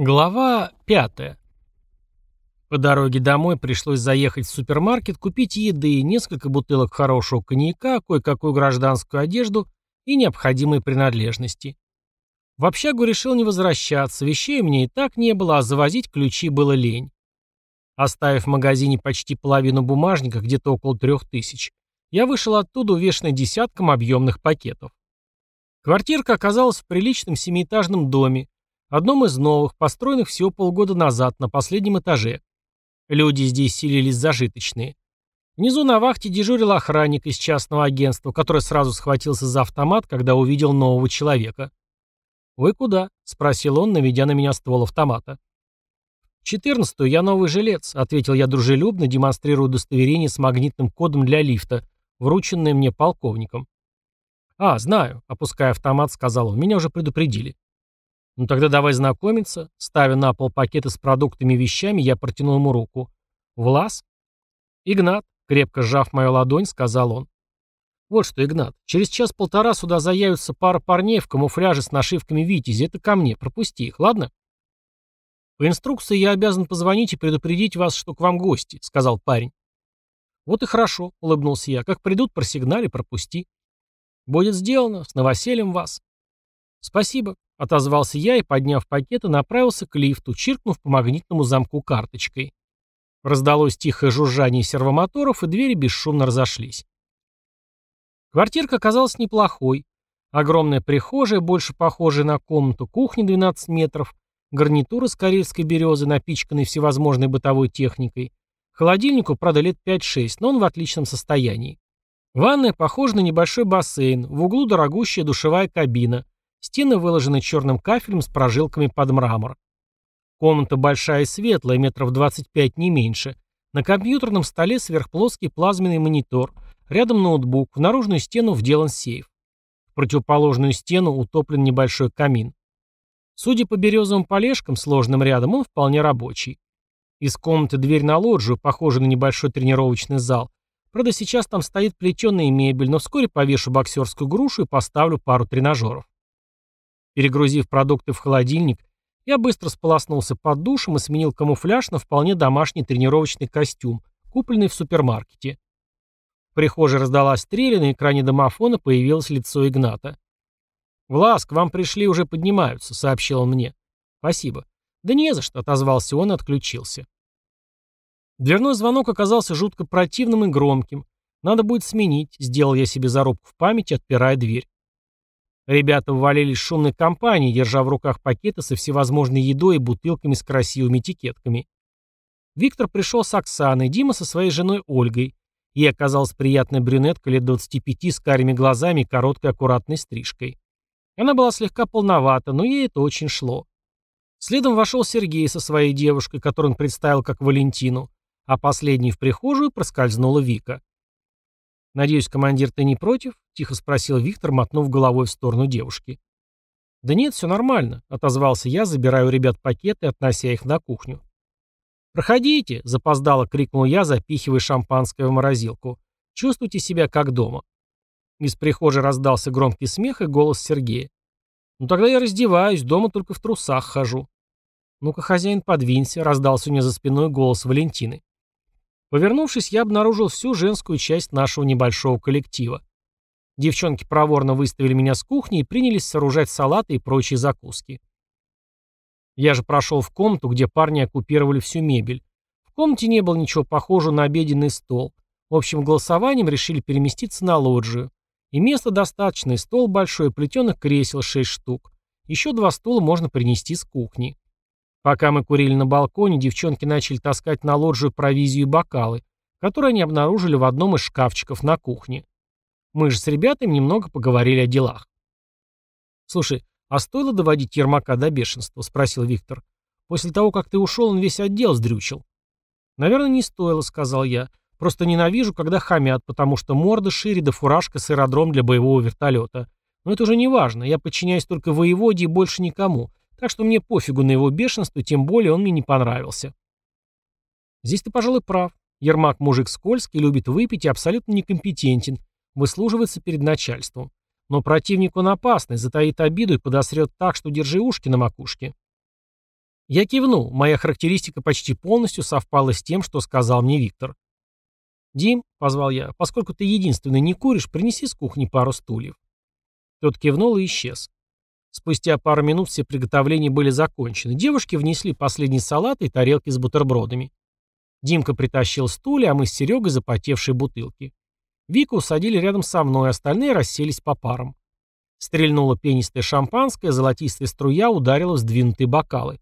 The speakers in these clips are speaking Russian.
Глава 5. По дороге домой пришлось заехать в супермаркет, купить еды, несколько бутылок хорошего коньяка, кое-какую гражданскую одежду и необходимые принадлежности. В общагу решил не возвращаться, вещей мне и так не было, а завозить ключи было лень. Оставив в магазине почти половину бумажника, где-то около трех тысяч, я вышел оттуда увешанный десятком объемных пакетов. Квартирка оказалась в приличном семиэтажном доме, одном из новых, построенных всего полгода назад на последнем этаже. Люди здесь селились зажиточные. Внизу на вахте дежурил охранник из частного агентства, который сразу схватился за автомат, когда увидел нового человека. «Вы куда?» — спросил он, наведя на меня ствол автомата. Четырнадцатую я новый жилец», — ответил я дружелюбно, демонстрируя удостоверение с магнитным кодом для лифта, врученное мне полковником. «А, знаю», — опуская автомат, сказал он, — «меня уже предупредили». «Ну тогда давай знакомиться». Ставя на пол пакеты с продуктами и вещами, я протянул ему руку. «Влас?» «Игнат», крепко сжав мою ладонь, сказал он. «Вот что, Игнат, через час-полтора сюда заявится пара парней в камуфляже с нашивками «Витязи». Это ко мне, пропусти их, ладно?» «По инструкции я обязан позвонить и предупредить вас, что к вам гости», — сказал парень. «Вот и хорошо», — улыбнулся я. «Как придут, просигнали, пропусти». «Будет сделано. С новоселем вас». «Спасибо», — отозвался я и, подняв пакеты, направился к лифту, чиркнув по магнитному замку карточкой. Раздалось тихое жужжание сервомоторов, и двери бесшумно разошлись. Квартирка оказалась неплохой. Огромная прихожая, больше похожая на комнату, кухни, 12 метров, гарнитура из карельской березы, напичканной всевозможной бытовой техникой. Холодильнику, правда, лет 5-6, но он в отличном состоянии. Ванная похожа на небольшой бассейн, в углу дорогущая душевая кабина. Стены выложены черным кафелем с прожилками под мрамор. Комната большая и светлая, метров 25 не меньше. На компьютерном столе сверхплоский плазменный монитор, рядом ноутбук, в наружную стену вделан сейф. В противоположную стену утоплен небольшой камин. Судя по березовым полежкам, сложным рядом, он вполне рабочий. Из комнаты дверь на лоджию, похожа на небольшой тренировочный зал. Правда, сейчас там стоит плетеная мебель, но вскоре повешу боксерскую грушу и поставлю пару тренажеров. Перегрузив продукты в холодильник, я быстро сполоснулся под душем и сменил камуфляж на вполне домашний тренировочный костюм, купленный в супермаркете. В прихожей раздалась стрель, на экране домофона появилось лицо Игната. «Влас, к вам пришли, уже поднимаются», — сообщил он мне. «Спасибо». «Да не за что», — отозвался он и отключился. Дверной звонок оказался жутко противным и громким. Надо будет сменить, сделал я себе зарубку в памяти, отпирая дверь. Ребята ввалились в шумной компании, держа в руках пакеты со всевозможной едой и бутылками с красивыми этикетками. Виктор пришел с Оксаной, Дима со своей женой Ольгой. Ей оказалась приятная брюнетка лет 25 с карими глазами и короткой аккуратной стрижкой. Она была слегка полновата, но ей это очень шло. Следом вошел Сергей со своей девушкой, которую он представил как Валентину, а последней в прихожую проскользнула Вика. «Надеюсь, командир, ты не против?» — тихо спросил Виктор, мотнув головой в сторону девушки. «Да нет, все нормально», — отозвался я, забирая у ребят пакеты, относя их на кухню. «Проходите!» — запоздало крикнул я, запихивая шампанское в морозилку. «Чувствуйте себя как дома». Из прихожей раздался громкий смех и голос Сергея. «Ну тогда я раздеваюсь, дома только в трусах хожу». «Ну-ка, хозяин, подвинься», — раздался у меня за спиной голос Валентины. Повернувшись, я обнаружил всю женскую часть нашего небольшого коллектива. Девчонки проворно выставили меня с кухни и принялись сооружать салаты и прочие закуски. Я же прошел в комнату, где парни оккупировали всю мебель. В комнате не было ничего похожего на обеденный стол. В общем, голосованием решили переместиться на лоджию. И места достаточно, и стол большой, плетеных кресел 6 штук. Еще два стула можно принести с кухни. Пока мы курили на балконе, девчонки начали таскать на лоджию провизию и бокалы, которые они обнаружили в одном из шкафчиков на кухне. Мы же с ребятами немного поговорили о делах. «Слушай, а стоило доводить Ермака до бешенства?» — спросил Виктор. «После того, как ты ушел, он весь отдел сдрючил». «Наверное, не стоило», — сказал я. «Просто ненавижу, когда хамят, потому что морда шире да фуражка с аэродром для боевого вертолета. Но это уже не важно. Я подчиняюсь только воеводе и больше никому. Так что мне пофигу на его бешенство, тем более он мне не понравился. Здесь ты, пожалуй, прав. Ермак мужик скользкий, любит выпить и абсолютно некомпетентен, выслуживается перед начальством. Но противник он опасный, затаит обиду и подосрет так, что держи ушки на макушке. Я кивнул, моя характеристика почти полностью совпала с тем, что сказал мне Виктор. «Дим», — позвал я, — «поскольку ты единственный не куришь, принеси с кухни пару стульев». Тот кивнул и исчез. Спустя пару минут все приготовления были закончены. Девушки внесли последний салат и тарелки с бутербродами. Димка притащил стулья, а мы с Серегой запотевшие бутылки. Вика усадили рядом со мной, остальные расселись по парам. Стрельнула пенистая шампанское, золотистая струя ударила в сдвинутые бокалы.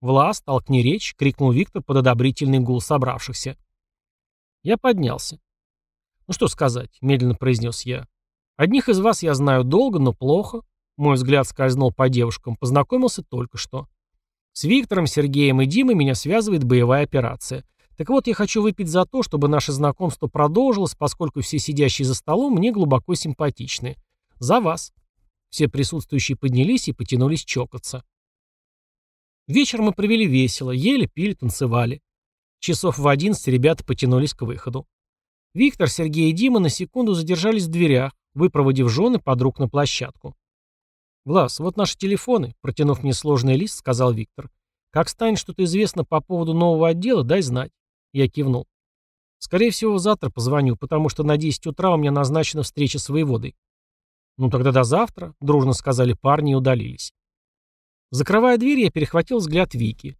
«Влас, толкни речь!» — крикнул Виктор под одобрительный гул собравшихся. Я поднялся. «Ну что сказать?» — медленно произнес я. «Одних из вас я знаю долго, но плохо. Мой взгляд скользнул по девушкам, познакомился только что. С Виктором, Сергеем и Димой меня связывает боевая операция. Так вот, я хочу выпить за то, чтобы наше знакомство продолжилось, поскольку все сидящие за столом мне глубоко симпатичны. За вас. Все присутствующие поднялись и потянулись чокаться. Вечер мы провели весело, ели, пили, танцевали. Часов в одиннадцать ребята потянулись к выходу. Виктор, Сергей и Дима на секунду задержались в дверях, выпроводив жены подруг на площадку. «Влас, вот наши телефоны», — протянув мне сложный лист, сказал Виктор. «Как станет что-то известно по поводу нового отдела, дай знать». Я кивнул. «Скорее всего, завтра позвоню, потому что на 10 утра у меня назначена встреча с воеводой». «Ну тогда до завтра», — дружно сказали парни и удалились. Закрывая дверь, я перехватил взгляд Вики.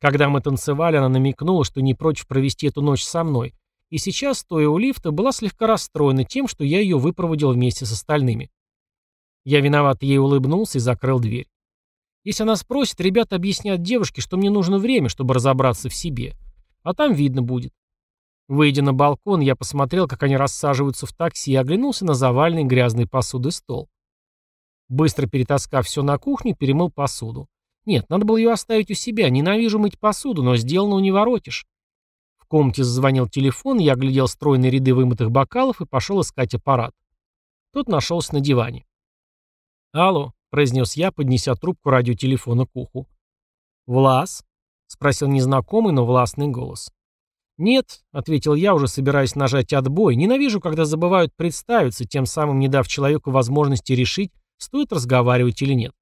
Когда мы танцевали, она намекнула, что не против провести эту ночь со мной, и сейчас, стоя у лифта, была слегка расстроена тем, что я ее выпроводил вместе с остальными. Я виноват ей улыбнулся и закрыл дверь. Если она спросит, ребята объяснят девушке, что мне нужно время, чтобы разобраться в себе. А там видно будет. Выйдя на балкон, я посмотрел, как они рассаживаются в такси, и оглянулся на заваленный грязный посуды стол. Быстро перетаскав все на кухню, перемыл посуду. Нет, надо было ее оставить у себя. Ненавижу мыть посуду, но сделанного не воротишь. В комнате зазвонил телефон, я оглядел стройные ряды вымытых бокалов и пошел искать аппарат. Тот нашелся на диване. «Алло», — произнес я, поднеся трубку радиотелефона к уху. «Влас?» — спросил незнакомый, но властный голос. «Нет», — ответил я, уже собираясь нажать «отбой». «Ненавижу, когда забывают представиться, тем самым не дав человеку возможности решить, стоит разговаривать или нет».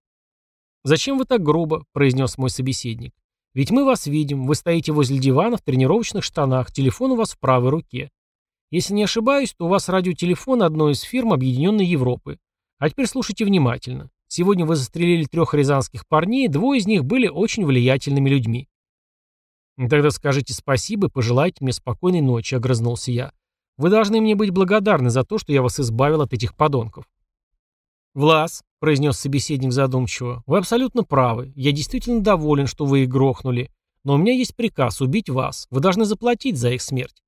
«Зачем вы так грубо?» — произнес мой собеседник. «Ведь мы вас видим. Вы стоите возле дивана в тренировочных штанах, телефон у вас в правой руке. Если не ошибаюсь, то у вас радиотелефон одной из фирм Объединенной Европы. А теперь слушайте внимательно. Сегодня вы застрелили трех рязанских парней, двое из них были очень влиятельными людьми. Тогда скажите спасибо и пожелайте мне спокойной ночи, огрызнулся я. Вы должны мне быть благодарны за то, что я вас избавил от этих подонков. «Влас», — произнес собеседник задумчиво, — «вы абсолютно правы. Я действительно доволен, что вы их грохнули. Но у меня есть приказ убить вас. Вы должны заплатить за их смерть».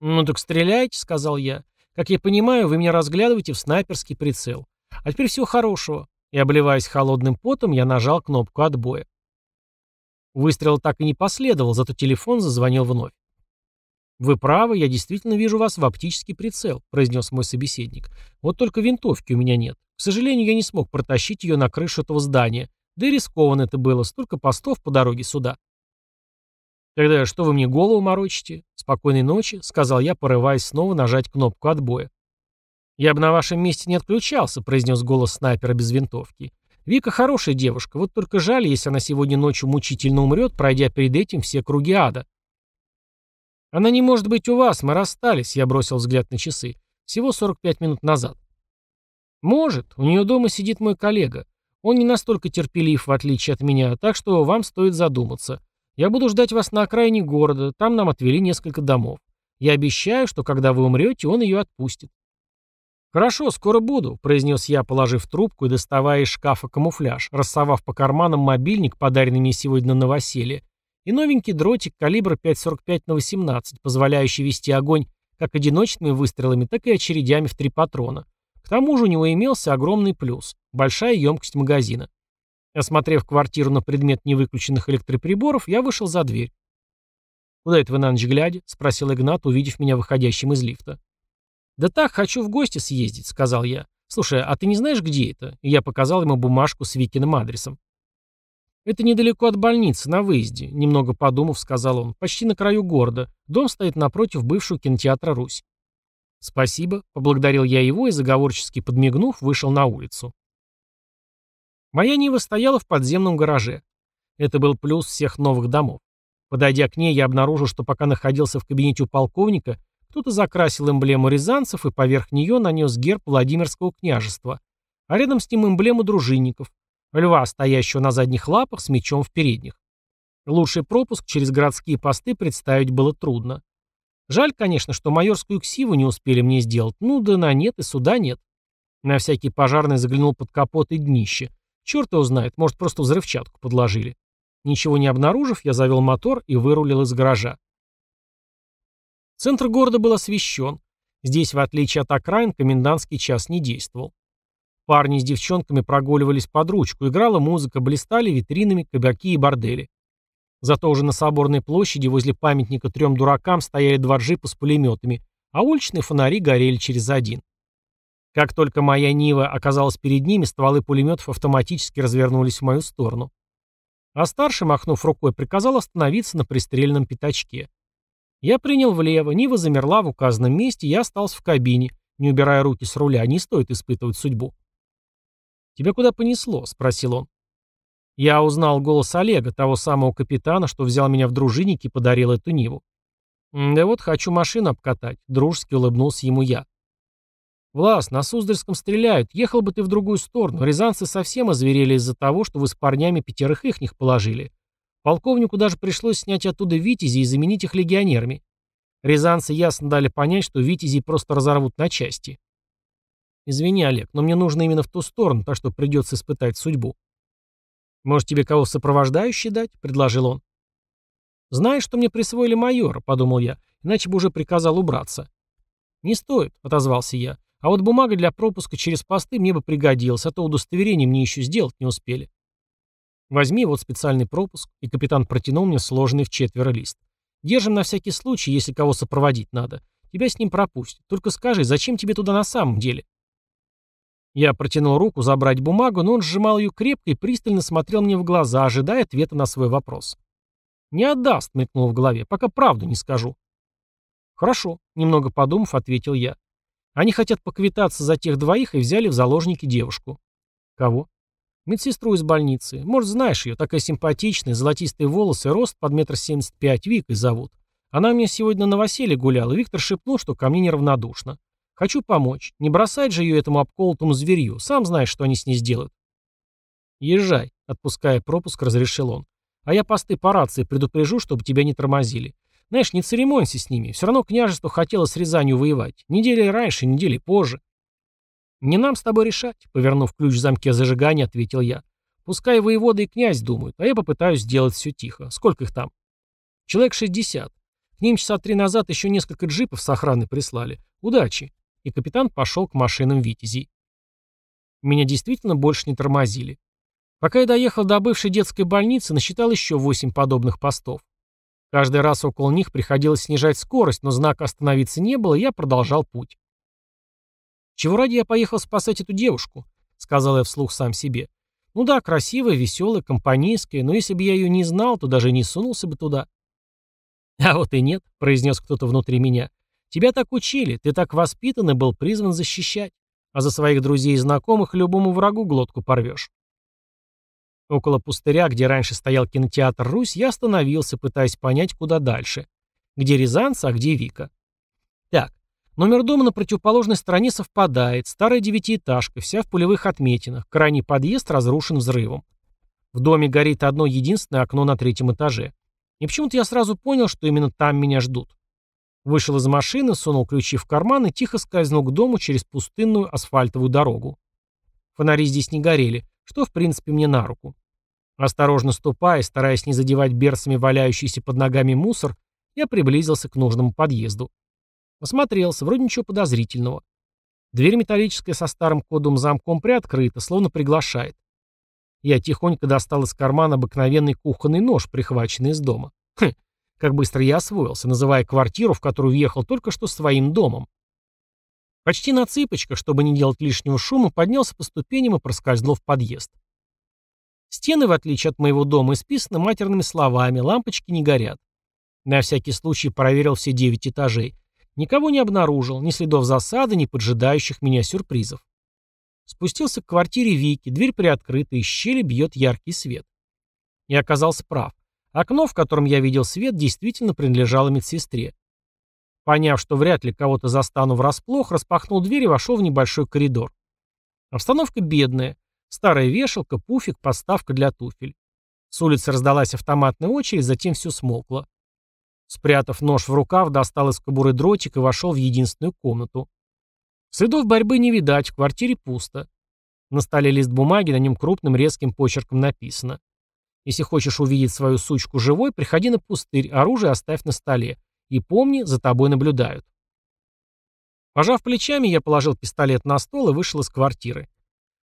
«Ну так стреляйте», — сказал я. Как я понимаю, вы меня разглядываете в снайперский прицел. А теперь всего хорошего. И, обливаясь холодным потом, я нажал кнопку отбоя. Выстрел так и не последовал, зато телефон зазвонил вновь. «Вы правы, я действительно вижу вас в оптический прицел», — произнес мой собеседник. «Вот только винтовки у меня нет. К сожалению, я не смог протащить ее на крышу этого здания. Да и рискованно это было, столько постов по дороге сюда». «Тогда что вы мне голову морочите?» «Спокойной ночи», — сказал я, порываясь снова нажать кнопку отбоя. «Я бы на вашем месте не отключался», — произнес голос снайпера без винтовки. «Вика хорошая девушка, вот только жаль, если она сегодня ночью мучительно умрет, пройдя перед этим все круги ада». «Она не может быть у вас, мы расстались», — я бросил взгляд на часы. «Всего 45 минут назад». «Может, у нее дома сидит мой коллега. Он не настолько терпелив, в отличие от меня, так что вам стоит задуматься. Я буду ждать вас на окраине города, там нам отвели несколько домов. Я обещаю, что когда вы умрете, он ее отпустит. «Хорошо, скоро буду», — произнес я, положив трубку и доставая из шкафа камуфляж, рассовав по карманам мобильник, подаренный мне сегодня на новоселье, и новенький дротик калибра 5,45 на 18, позволяющий вести огонь как одиночными выстрелами, так и очередями в три патрона. К тому же у него имелся огромный плюс – большая емкость магазина. Осмотрев квартиру на предмет невыключенных электроприборов, я вышел за дверь. «Куда это вы на ночь глядя?» — спросил Игнат, увидев меня выходящим из лифта. «Да так, хочу в гости съездить», — сказал я. «Слушай, а ты не знаешь, где это?» И я показал ему бумажку с Викиным адресом. «Это недалеко от больницы, на выезде», — немного подумав, сказал он. «Почти на краю города. Дом стоит напротив бывшего кинотеатра «Русь». «Спасибо», — поблагодарил я его и, заговорчески подмигнув, вышел на улицу. Моя Нива стояла в подземном гараже. Это был плюс всех новых домов. Подойдя к ней, я обнаружил, что пока находился в кабинете у полковника, кто-то закрасил эмблему рязанцев и поверх нее нанес герб Владимирского княжества, а рядом с ним эмблему дружинников, льва, стоящего на задних лапах с мечом в передних. Лучший пропуск через городские посты представить было трудно. Жаль, конечно, что майорскую ксиву не успели мне сделать, ну да на нет и суда нет. На всякий пожарный заглянул под капот и днище. Черт его знает, может, просто взрывчатку подложили. Ничего не обнаружив, я завел мотор и вырулил из гаража. Центр города был освещен. Здесь, в отличие от окраин, комендантский час не действовал. Парни с девчонками прогуливались под ручку, играла музыка, блистали витринами, кабаки и бордели. Зато уже на Соборной площади возле памятника трем дуракам стояли два джипа с пулеметами, а уличные фонари горели через один. Как только моя Нива оказалась перед ними, стволы пулеметов автоматически развернулись в мою сторону. А старший, махнув рукой, приказал остановиться на пристрельном пятачке. Я принял влево, Нива замерла в указанном месте, я остался в кабине, не убирая руки с руля, не стоит испытывать судьбу. «Тебя куда понесло?» — спросил он. Я узнал голос Олега, того самого капитана, что взял меня в дружинники и подарил эту Ниву. «Да вот, хочу машину обкатать», — дружески улыбнулся ему я. «Влас, на Суздальском стреляют. Ехал бы ты в другую сторону. Рязанцы совсем озверели из-за того, что вы с парнями пятерых ихних положили. Полковнику даже пришлось снять оттуда витязи и заменить их легионерами. Рязанцы ясно дали понять, что витязи просто разорвут на части. Извини, Олег, но мне нужно именно в ту сторону, так что придется испытать судьбу. Может, тебе кого сопровождающий дать? Предложил он. Знаешь, что мне присвоили майора, подумал я, иначе бы уже приказал убраться. Не стоит, отозвался я. А вот бумага для пропуска через посты мне бы пригодилась, а то удостоверение мне еще сделать не успели. Возьми вот специальный пропуск, и капитан протянул мне сложенный в четверо лист. Держим на всякий случай, если кого сопроводить надо. Тебя с ним пропустят. Только скажи, зачем тебе туда на самом деле? Я протянул руку забрать бумагу, но он сжимал ее крепко и пристально смотрел мне в глаза, ожидая ответа на свой вопрос. «Не отдаст», — мелькнул в голове, — «пока правду не скажу». «Хорошо», — немного подумав, ответил я. Они хотят поквитаться за тех двоих и взяли в заложники девушку. Кого? Медсестру из больницы. Может, знаешь ее, такая симпатичная, золотистые волосы, рост под метр семьдесят пять, Викой зовут. Она у меня сегодня на новоселе гуляла, Виктор шепнул, что ко мне неравнодушно. Хочу помочь. Не бросать же ее этому обколотому зверью. Сам знаешь, что они с ней сделают. Езжай, отпуская пропуск, разрешил он. А я посты по рации предупрежу, чтобы тебя не тормозили. Знаешь, не церемонься с ними. Все равно княжество хотело с Рязанью воевать. Недели раньше, недели позже. «Не нам с тобой решать», — повернув ключ в замке зажигания, ответил я. «Пускай воеводы и князь думают, а я попытаюсь сделать все тихо. Сколько их там?» «Человек шестьдесят. К ним часа три назад еще несколько джипов с охраны прислали. Удачи!» И капитан пошел к машинам «Витязей». Меня действительно больше не тормозили. Пока я доехал до бывшей детской больницы, насчитал еще восемь подобных постов. Каждый раз около них приходилось снижать скорость, но знака «Остановиться» не было, и я продолжал путь. «Чего ради я поехал спасать эту девушку?» — сказал я вслух сам себе. «Ну да, красивая, веселая, компанейская, но если бы я ее не знал, то даже не сунулся бы туда». «А вот и нет», — произнес кто-то внутри меня. «Тебя так учили, ты так воспитан и был призван защищать. А за своих друзей и знакомых любому врагу глотку порвешь». Около пустыря, где раньше стоял кинотеатр «Русь», я остановился, пытаясь понять, куда дальше. Где Рязанца, а где Вика. Так, номер дома на противоположной стороне совпадает. Старая девятиэтажка, вся в пулевых отметинах. Крайний подъезд разрушен взрывом. В доме горит одно единственное окно на третьем этаже. И почему-то я сразу понял, что именно там меня ждут. Вышел из машины, сунул ключи в карман и тихо скользнул к дому через пустынную асфальтовую дорогу. Фонари здесь не горели, что в принципе мне на руку. Осторожно ступая, стараясь не задевать берцами валяющийся под ногами мусор, я приблизился к нужному подъезду. Осмотрелся, вроде ничего подозрительного. Дверь металлическая со старым кодовым замком приоткрыта, словно приглашает. Я тихонько достал из кармана обыкновенный кухонный нож, прихваченный из дома. Хм, как быстро я освоился, называя квартиру, в которую въехал только что своим домом. Почти на цыпочках, чтобы не делать лишнего шума, поднялся по ступеням и проскользнул в подъезд. Стены, в отличие от моего дома, исписаны матерными словами, лампочки не горят. На всякий случай проверил все девять этажей. Никого не обнаружил, ни следов засады, ни поджидающих меня сюрпризов. Спустился к квартире Вики, дверь приоткрыта, из щели бьет яркий свет. Я оказался прав. Окно, в котором я видел свет, действительно принадлежало медсестре. Поняв, что вряд ли кого-то застану врасплох, распахнул дверь и вошел в небольшой коридор. Обстановка бедная. Старая вешалка, пуфик, подставка для туфель. С улицы раздалась автоматная очередь, затем все смолкло. Спрятав нож в рукав, достал из кобуры дротик и вошел в единственную комнату. Следов борьбы не видать, в квартире пусто. На столе лист бумаги, на нем крупным резким почерком написано. Если хочешь увидеть свою сучку живой, приходи на пустырь, оружие оставь на столе. И помни, за тобой наблюдают. Пожав плечами, я положил пистолет на стол и вышел из квартиры.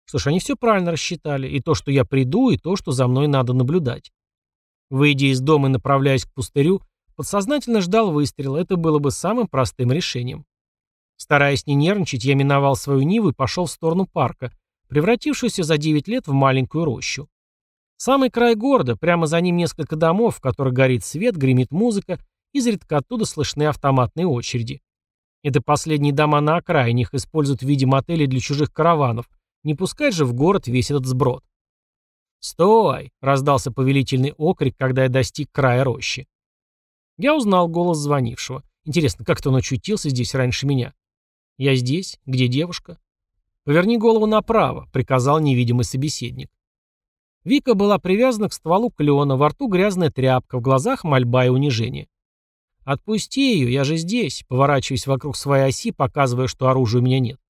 Слушай, они все правильно рассчитали, и то, что я приду, и то, что за мной надо наблюдать. Выйдя из дома и направляясь к пустырю, подсознательно ждал выстрела, это было бы самым простым решением. Стараясь не нервничать, я миновал свою Ниву и пошел в сторону парка, превратившуюся за 9 лет в маленькую рощу. Самый край города, прямо за ним несколько домов, в которых горит свет, гремит музыка, изредка оттуда слышны автоматные очереди. Это последние дома на окраине, их используют в виде мотелей для чужих караванов, не пускать же в город весь этот сброд. «Стой!» — раздался повелительный окрик, когда я достиг края рощи. Я узнал голос звонившего. Интересно, как-то он очутился здесь раньше меня. «Я здесь? Где девушка?» «Поверни голову направо», — приказал невидимый собеседник. Вика была привязана к стволу клена, во рту грязная тряпка, в глазах мольба и унижение. «Отпусти ее, я же здесь», — поворачиваясь вокруг своей оси, показывая, что оружия у меня нет.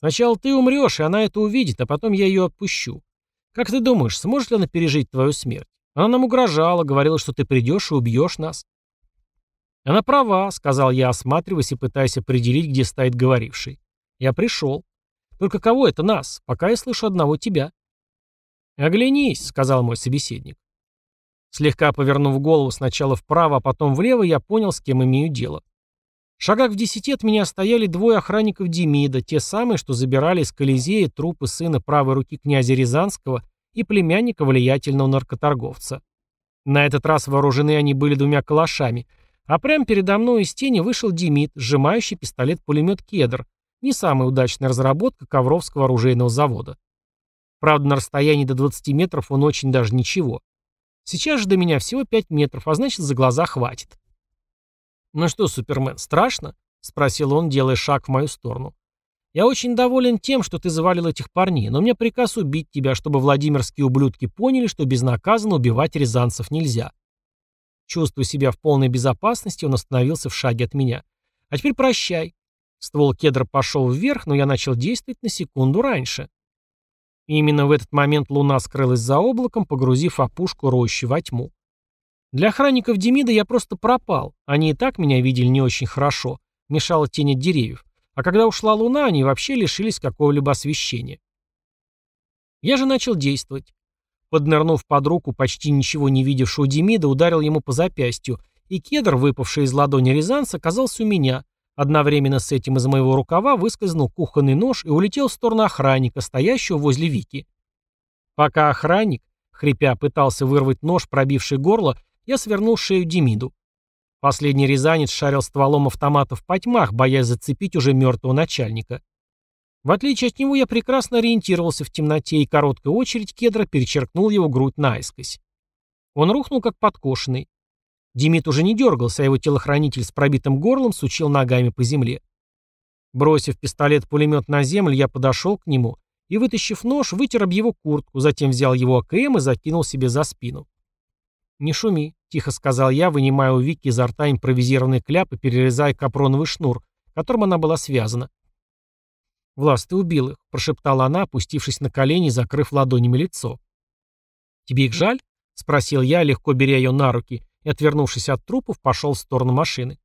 Сначала ты умрешь, и она это увидит, а потом я ее отпущу. Как ты думаешь, сможет ли она пережить твою смерть? Она нам угрожала, говорила, что ты придешь и убьешь нас. Она права, сказал я, осматриваясь и пытаясь определить, где стоит говоривший. Я пришел. Только кого это нас? Пока я слышу одного тебя. «Оглянись», — сказал мой собеседник. Слегка повернув голову сначала вправо, а потом влево, я понял, с кем имею дело. В шагах в десяти от меня стояли двое охранников Демида, те самые, что забирали из Колизея трупы сына правой руки князя Рязанского и племянника влиятельного наркоторговца. На этот раз вооружены они были двумя калашами, а прямо передо мной из тени вышел Демид, сжимающий пистолет-пулемет «Кедр», не самая удачная разработка Ковровского оружейного завода. Правда, на расстоянии до 20 метров он очень даже ничего. Сейчас же до меня всего 5 метров, а значит, за глаза хватит. «Ну что, Супермен, страшно?» — спросил он, делая шаг в мою сторону. «Я очень доволен тем, что ты завалил этих парней, но мне приказ убить тебя, чтобы владимирские ублюдки поняли, что безнаказанно убивать рязанцев нельзя». Чувствуя себя в полной безопасности, он остановился в шаге от меня. «А теперь прощай». Ствол кедра пошел вверх, но я начал действовать на секунду раньше. И именно в этот момент луна скрылась за облаком, погрузив опушку рощи во тьму. Для охранников Демида я просто пропал. Они и так меня видели не очень хорошо. Мешала тень от деревьев. А когда ушла луна, они вообще лишились какого-либо освещения. Я же начал действовать. Поднырнув под руку почти ничего не видевшего Демида, ударил ему по запястью, и кедр, выпавший из ладони Рязанца, оказался у меня. Одновременно с этим из моего рукава выскользнул кухонный нож и улетел в сторону охранника, стоящего возле Вики. Пока охранник, хрипя, пытался вырвать нож, пробивший горло, я свернул шею Демиду. Последний рязанец шарил стволом автомата в потьмах, боясь зацепить уже мертвого начальника. В отличие от него я прекрасно ориентировался в темноте, и короткая очередь кедра перечеркнул его грудь наискось. Он рухнул, как подкошенный. Демид уже не дергался, а его телохранитель с пробитым горлом сучил ногами по земле. Бросив пистолет-пулемет на землю, я подошел к нему и, вытащив нож, вытер об его куртку, затем взял его АКМ и закинул себе за спину. «Не шуми», — тихо сказал я, вынимая у Вики изо рта импровизированный кляп и перерезая капроновый шнур, которым она была связана. «Влас, ты убил их», — прошептала она, опустившись на колени и закрыв ладонями лицо. «Тебе их жаль?» — спросил я, легко беря ее на руки, и, отвернувшись от трупов, пошел в сторону машины.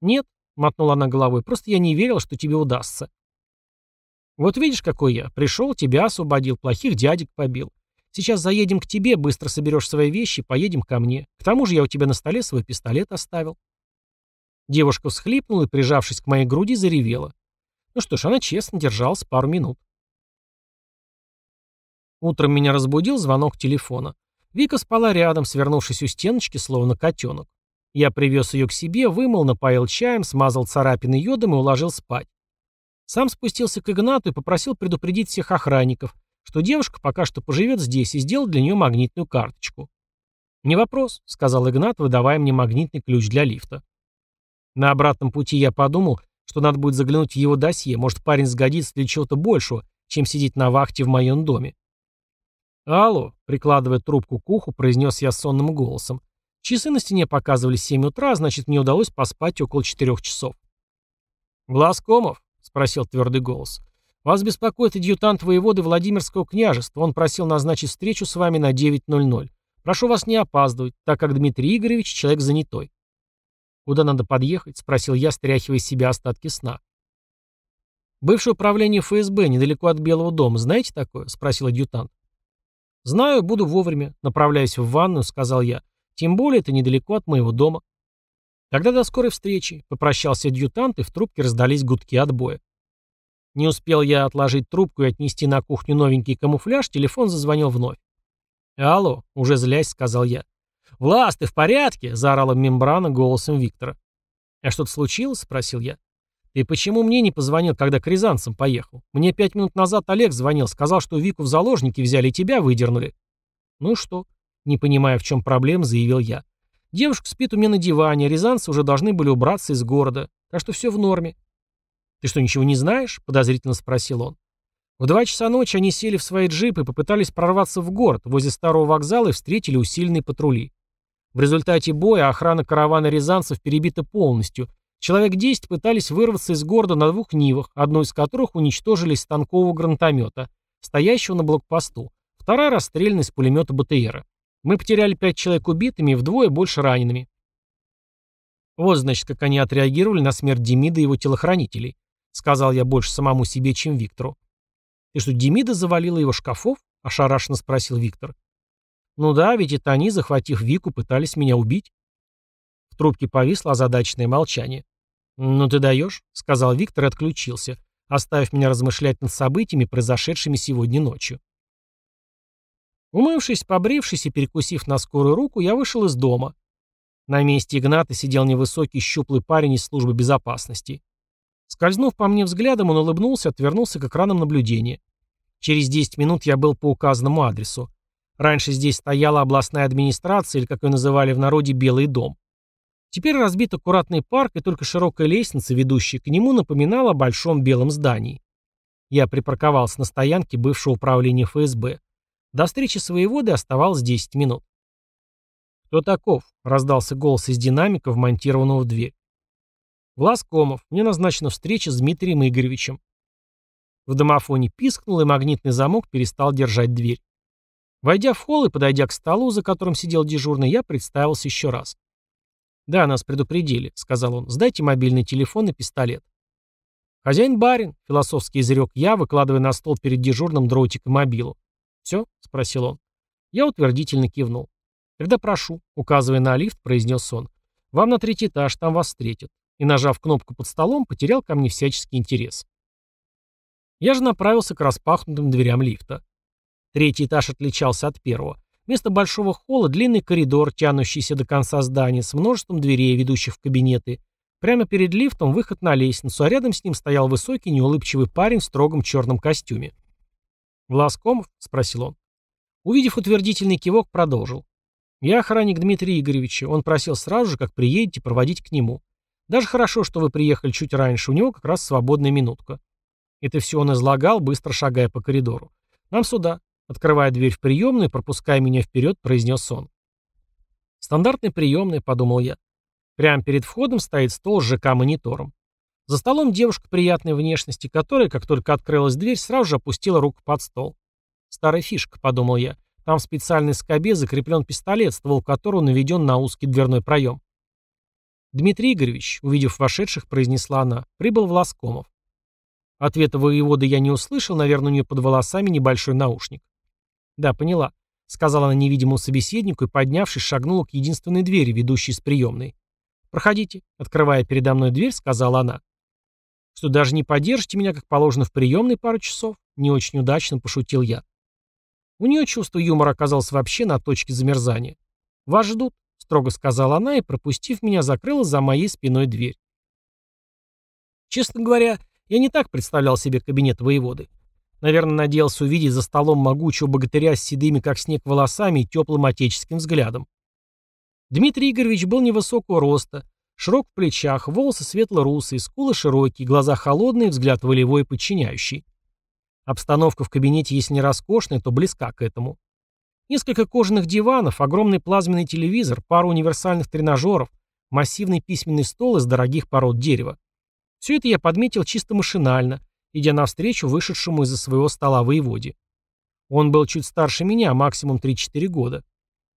«Нет», — мотнула она головой, — «просто я не верила, что тебе удастся». «Вот видишь, какой я. Пришел, тебя освободил, плохих дядек побил. Сейчас заедем к тебе, быстро соберешь свои вещи, поедем ко мне. К тому же я у тебя на столе свой пистолет оставил». Девушка всхлипнула и, прижавшись к моей груди, заревела. Ну что ж, она честно держалась пару минут. Утром меня разбудил звонок телефона. Вика спала рядом, свернувшись у стеночки, словно котенок. Я привез ее к себе, вымыл, напоил чаем, смазал царапины йодом и уложил спать. Сам спустился к Игнату и попросил предупредить всех охранников, что девушка пока что поживет здесь и сделал для нее магнитную карточку. «Не вопрос», — сказал Игнат, выдавая мне магнитный ключ для лифта. На обратном пути я подумал, что надо будет заглянуть в его досье, может, парень сгодится для чего-то большего, чем сидеть на вахте в моем доме. «Алло», — прикладывая трубку к уху, произнес я сонным голосом. Часы на стене показывали 7 утра, значит, мне удалось поспать около 4 часов. «Глазкомов?» — спросил твердый голос. «Вас беспокоит адъютант воеводы Владимирского княжества. Он просил назначить встречу с вами на 9.00. Прошу вас не опаздывать, так как Дмитрий Игоревич человек занятой». «Куда надо подъехать?» — спросил я, стряхивая из себя остатки сна. «Бывшее управление ФСБ, недалеко от Белого дома. Знаете такое?» — спросил адъютант. «Знаю, буду вовремя», — Направляюсь в ванную, сказал я. «Тем более это недалеко от моего дома». «Тогда до скорой встречи», — попрощался адъютант, и в трубке раздались гудки отбоя. Не успел я отложить трубку и отнести на кухню новенький камуфляж, телефон зазвонил вновь. «Алло», — уже злясь, — сказал я. «Влас, ты в порядке?» — заорала мембрана голосом Виктора. «А что-то случилось?» — спросил я. «Ты почему мне не позвонил, когда к рязанцам поехал? Мне пять минут назад Олег звонил, сказал, что Вику в заложники взяли и тебя выдернули». «Ну что?» — не понимая, в чем проблема, заявил я. «Девушка спит у меня на диване, рязанцы уже должны были убраться из города, так что все в норме». «Ты что, ничего не знаешь?» — подозрительно спросил он. В два часа ночи они сели в свои джипы и попытались прорваться в город возле старого вокзала и встретили усиленные патрули. В результате боя охрана каравана рязанцев перебита полностью. Человек 10 пытались вырваться из города на двух нивах, одной из которых уничтожили станкового гранатомета, стоящего на блокпосту, вторая расстреляна из пулемета БТРа. Мы потеряли пять человек убитыми и вдвое больше ранеными. Вот, значит, как они отреагировали на смерть Демида и его телохранителей сказал я больше самому себе, чем Виктору. И что Демида завалила его шкафов? Ошарашенно спросил Виктор. Ну да, ведь это они, захватив Вику, пытались меня убить. В трубке повисло озадаченное молчание. «Ну ты даешь», — сказал Виктор и отключился, оставив меня размышлять над событиями, произошедшими сегодня ночью. Умывшись, побрившись и перекусив на скорую руку, я вышел из дома. На месте Игната сидел невысокий щуплый парень из службы безопасности. Скользнув по мне взглядом, он улыбнулся, отвернулся к экранам наблюдения. Через 10 минут я был по указанному адресу. Раньше здесь стояла областная администрация, или, как ее называли в народе, Белый дом. Теперь разбит аккуратный парк, и только широкая лестница, ведущая к нему, напоминала о большом белом здании. Я припарковался на стоянке бывшего управления ФСБ. До встречи с воеводой оставалось 10 минут. «Кто таков?» — раздался голос из динамика, вмонтированного в дверь. Глазкомов, мне назначена встреча с Дмитрием Игоревичем. В домофоне пискнул, и магнитный замок перестал держать дверь. Войдя в холл и подойдя к столу, за которым сидел дежурный, я представился еще раз. «Да, нас предупредили», — сказал он. «Сдайте мобильный телефон и пистолет». «Хозяин барин», — философски изрек я, выкладывая на стол перед дежурным дротик и мобилу. «Все?» — спросил он. Я утвердительно кивнул. «Тогда прошу», — указывая на лифт, произнес он. «Вам на третий этаж, там вас встретят и, нажав кнопку под столом, потерял ко мне всяческий интерес. Я же направился к распахнутым дверям лифта. Третий этаж отличался от первого. Вместо большого холла длинный коридор, тянущийся до конца здания, с множеством дверей, ведущих в кабинеты. Прямо перед лифтом выход на лестницу, а рядом с ним стоял высокий, неулыбчивый парень в строгом черном костюме. «Глазком?» — спросил он. Увидев утвердительный кивок, продолжил. «Я охранник Дмитрия Игоревича. Он просил сразу же, как приедете, проводить к нему. Даже хорошо, что вы приехали чуть раньше, у него как раз свободная минутка. Это все он излагал, быстро шагая по коридору. Нам сюда. Открывая дверь в приемную, пропуская меня вперед, произнес он. Стандартный приемный, подумал я. Прямо перед входом стоит стол с ЖК-монитором. За столом девушка приятной внешности, которая, как только открылась дверь, сразу же опустила руку под стол. Старая фишка, подумал я. Там в специальной скобе закреплен пистолет, ствол которого наведен на узкий дверной проем. «Дмитрий Игоревич», — увидев вошедших, произнесла она, — «прибыл Власкомов». Ответа воевода я не услышал, наверное, у нее под волосами небольшой наушник. «Да, поняла», — сказала она невидимому собеседнику и, поднявшись, шагнула к единственной двери, ведущей с приемной. «Проходите», — открывая передо мной дверь, сказала она. «Что, даже не поддержите меня, как положено, в приемной пару часов?» — не очень удачно пошутил я. У нее чувство юмора оказалось вообще на точке замерзания. «Вас ждут», строго сказала она и, пропустив меня, закрыла за моей спиной дверь. Честно говоря, я не так представлял себе кабинет воеводы. Наверное, надеялся увидеть за столом могучего богатыря с седыми, как снег, волосами и теплым отеческим взглядом. Дмитрий Игоревич был невысокого роста, широк в плечах, волосы светло-русые, скулы широкие, глаза холодные, взгляд волевой и подчиняющий. Обстановка в кабинете, если не роскошная, то близка к этому. Несколько кожаных диванов, огромный плазменный телевизор, пару универсальных тренажеров, массивный письменный стол из дорогих пород дерева. Все это я подметил чисто машинально, идя навстречу вышедшему из-за своего стола воеводе. Он был чуть старше меня, а максимум 3-4 года.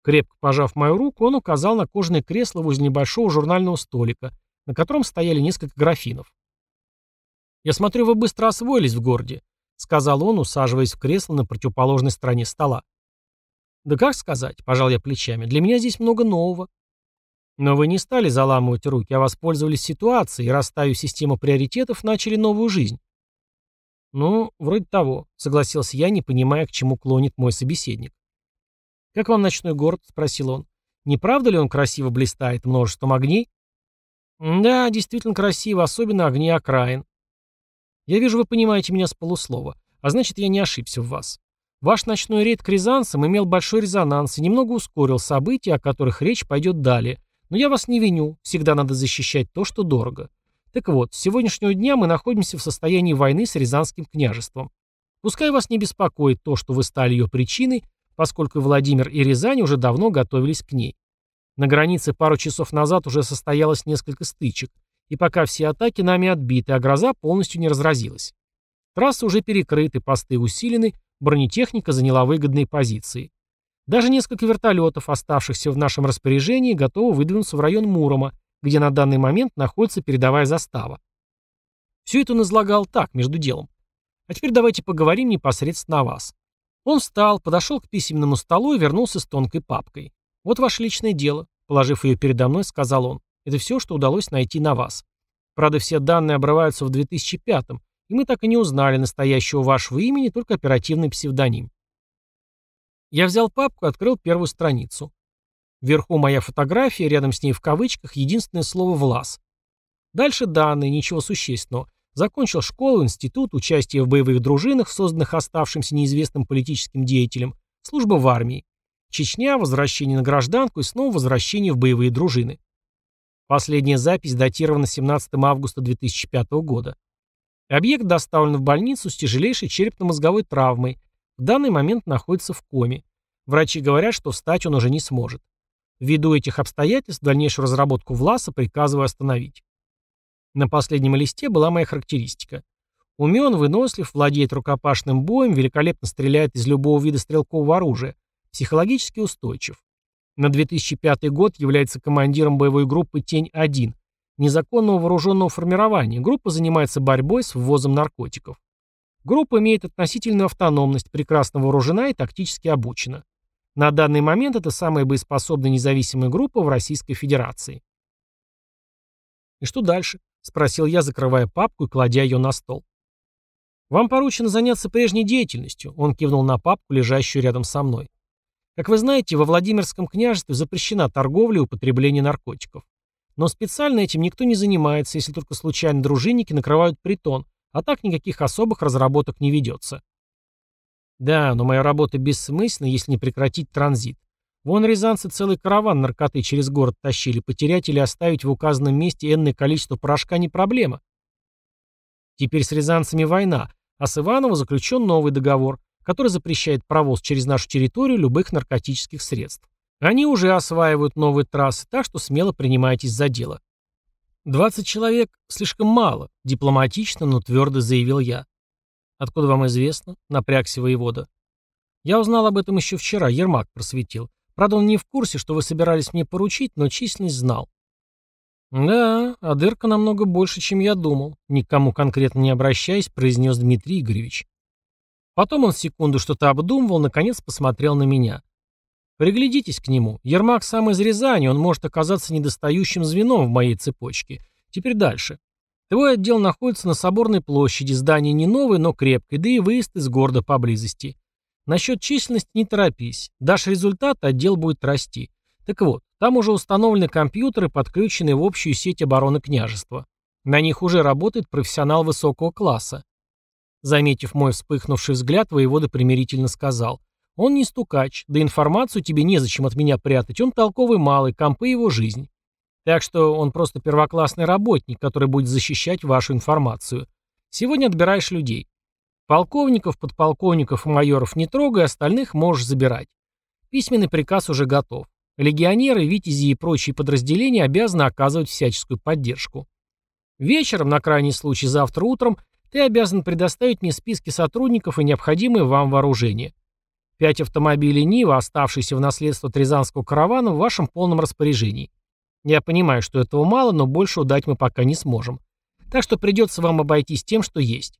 Крепко пожав мою руку, он указал на кожаное кресло возле небольшого журнального столика, на котором стояли несколько графинов. «Я смотрю, вы быстро освоились в городе», — сказал он, усаживаясь в кресло на противоположной стороне стола. «Да как сказать?» – пожал я плечами. «Для меня здесь много нового». «Но вы не стали заламывать руки, а воспользовались ситуацией, и, расставив систему приоритетов, начали новую жизнь». «Ну, вроде того», — согласился я, не понимая, к чему клонит мой собеседник. «Как вам ночной город?» — спросил он. «Не правда ли он красиво блистает множеством огней?» «Да, действительно красиво, особенно огни окраин». «Я вижу, вы понимаете меня с полуслова, а значит, я не ошибся в вас. Ваш ночной рейд к рязанцам имел большой резонанс и немного ускорил события, о которых речь пойдет далее. Но я вас не виню, всегда надо защищать то, что дорого. Так вот, с сегодняшнего дня мы находимся в состоянии войны с Рязанским княжеством. Пускай вас не беспокоит то, что вы стали ее причиной, поскольку Владимир и Рязань уже давно готовились к ней. На границе пару часов назад уже состоялось несколько стычек, и пока все атаки нами отбиты, а гроза полностью не разразилась. Трассы уже перекрыты, посты усилены, Бронетехника заняла выгодные позиции. Даже несколько вертолетов, оставшихся в нашем распоряжении, готовы выдвинуться в район Мурома, где на данный момент находится передовая застава. Все это он излагал так, между делом. А теперь давайте поговорим непосредственно о вас. Он встал, подошел к письменному столу и вернулся с тонкой папкой. «Вот ваше личное дело», — положив ее передо мной, сказал он. «Это все, что удалось найти на вас. Правда, все данные обрываются в 2005-м, и мы так и не узнали настоящего вашего имени, только оперативный псевдоним. Я взял папку, открыл первую страницу. Вверху моя фотография, рядом с ней в кавычках единственное слово «Влас». Дальше данные, ничего существенного. Закончил школу, институт, участие в боевых дружинах, созданных оставшимся неизвестным политическим деятелем, служба в армии. Чечня, возвращение на гражданку и снова возвращение в боевые дружины. Последняя запись датирована 17 августа 2005 года. Объект доставлен в больницу с тяжелейшей черепно-мозговой травмой. В данный момент находится в коме. Врачи говорят, что встать он уже не сможет. Ввиду этих обстоятельств дальнейшую разработку Власа приказываю остановить. На последнем листе была моя характеристика. Умен, вынослив, владеет рукопашным боем, великолепно стреляет из любого вида стрелкового оружия, психологически устойчив. На 2005 год является командиром боевой группы «Тень-1», незаконного вооруженного формирования. Группа занимается борьбой с ввозом наркотиков. Группа имеет относительную автономность, прекрасно вооружена и тактически обучена. На данный момент это самая боеспособная независимая группа в Российской Федерации. «И что дальше?» – спросил я, закрывая папку и кладя ее на стол. «Вам поручено заняться прежней деятельностью», – он кивнул на папку, лежащую рядом со мной. «Как вы знаете, во Владимирском княжестве запрещена торговля и употребление наркотиков. Но специально этим никто не занимается, если только случайно дружинники накрывают притон, а так никаких особых разработок не ведется. Да, но моя работа бессмысленна, если не прекратить транзит. Вон рязанцы целый караван наркоты через город тащили, потерять или оставить в указанном месте энное количество порошка не проблема. Теперь с рязанцами война, а с Иванова заключен новый договор, который запрещает провоз через нашу территорию любых наркотических средств. Они уже осваивают новые трассы, так что смело принимайтесь за дело. 20 человек слишком мало, дипломатично, но твердо заявил я. Откуда вам известно? Напрягся воевода. Я узнал об этом еще вчера, Ермак просветил. Правда, он не в курсе, что вы собирались мне поручить, но численность знал. «Да, а дырка намного больше, чем я думал», — никому конкретно не обращаясь, произнес Дмитрий Игоревич. Потом он секунду что-то обдумывал, наконец посмотрел на меня. Приглядитесь к нему. Ермак сам из Рязани, он может оказаться недостающим звеном в моей цепочке. Теперь дальше. Твой отдел находится на Соборной площади, здание не новое, но крепкое, да и выезд из города поблизости. Насчет численности не торопись. Дашь результат, отдел будет расти. Так вот, там уже установлены компьютеры, подключенные в общую сеть обороны княжества. На них уже работает профессионал высокого класса. Заметив мой вспыхнувший взгляд, воевода примирительно сказал. Он не стукач, да информацию тебе незачем от меня прятать, он толковый малый, компы его жизнь. Так что он просто первоклассный работник, который будет защищать вашу информацию. Сегодня отбираешь людей. Полковников, подполковников и майоров не трогай, остальных можешь забирать. Письменный приказ уже готов. Легионеры, витязи и прочие подразделения обязаны оказывать всяческую поддержку. Вечером, на крайний случай завтра утром, ты обязан предоставить мне списки сотрудников и необходимое вам вооружение. Пять автомобилей «Нива», оставшиеся в наследство Трезанского каравана, в вашем полном распоряжении. Я понимаю, что этого мало, но больше удать мы пока не сможем. Так что придется вам обойтись тем, что есть.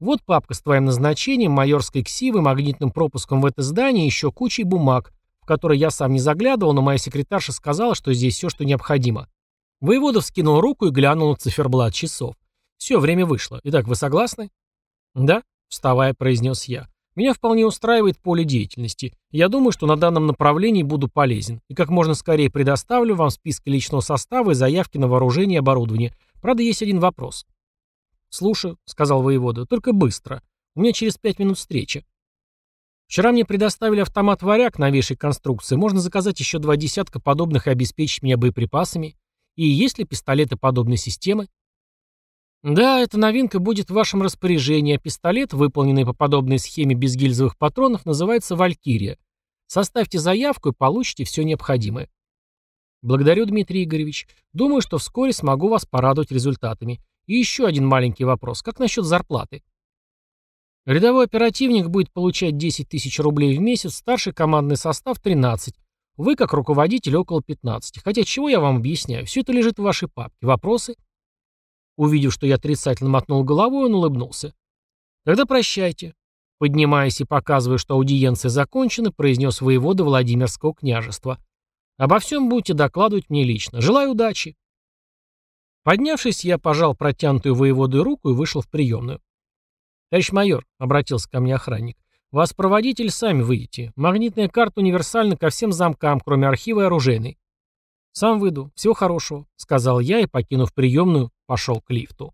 Вот папка с твоим назначением, майорской ксивой, магнитным пропуском в это здание и еще кучей бумаг, в которые я сам не заглядывал, но моя секретарша сказала, что здесь все, что необходимо. Воеводов скинул руку и глянул на циферблат часов. Все, время вышло. Итак, вы согласны? Да, вставая, произнес я. Меня вполне устраивает поле деятельности. Я думаю, что на данном направлении буду полезен. И как можно скорее предоставлю вам списки личного состава и заявки на вооружение и оборудование. Правда, есть один вопрос. «Слушаю», — сказал воевода, — «только быстро. У меня через пять минут встреча». «Вчера мне предоставили автомат «Варяг» новейшей конструкции. Можно заказать еще два десятка подобных и обеспечить меня боеприпасами. И есть ли пистолеты подобной системы?» Да, эта новинка будет в вашем распоряжении, а пистолет, выполненный по подобной схеме без гильзовых патронов, называется «Валькирия». Составьте заявку и получите все необходимое. Благодарю, Дмитрий Игоревич. Думаю, что вскоре смогу вас порадовать результатами. И еще один маленький вопрос. Как насчет зарплаты? Рядовой оперативник будет получать 10 тысяч рублей в месяц, старший командный состав – 13. Вы, как руководитель, около 15. Хотя чего я вам объясняю? Все это лежит в вашей папке. Вопросы? Увидев, что я отрицательно мотнул головой, он улыбнулся. «Тогда прощайте», — поднимаясь и показывая, что аудиенция закончена, произнес воевода Владимирского княжества. «Обо всем будете докладывать мне лично. Желаю удачи». Поднявшись, я пожал протянутую воеводу руку и вышел в приемную. «Товарищ майор», — обратился ко мне охранник, — «вас проводитель сами выйдете. Магнитная карта универсальна ко всем замкам, кроме архива и оружейной. «Сам выйду. Всего хорошего», — сказал я и, покинув приемную, пошел к лифту.